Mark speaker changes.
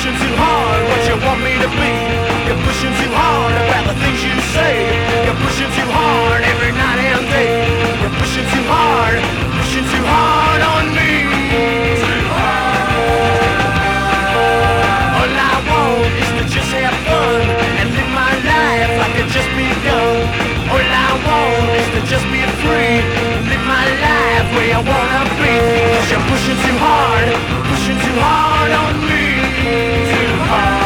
Speaker 1: pushing too hard what you want me to be. You're pushing too hard about the things you say. I wanna be. You're pushing too hard Pushing too hard on me. Too hard.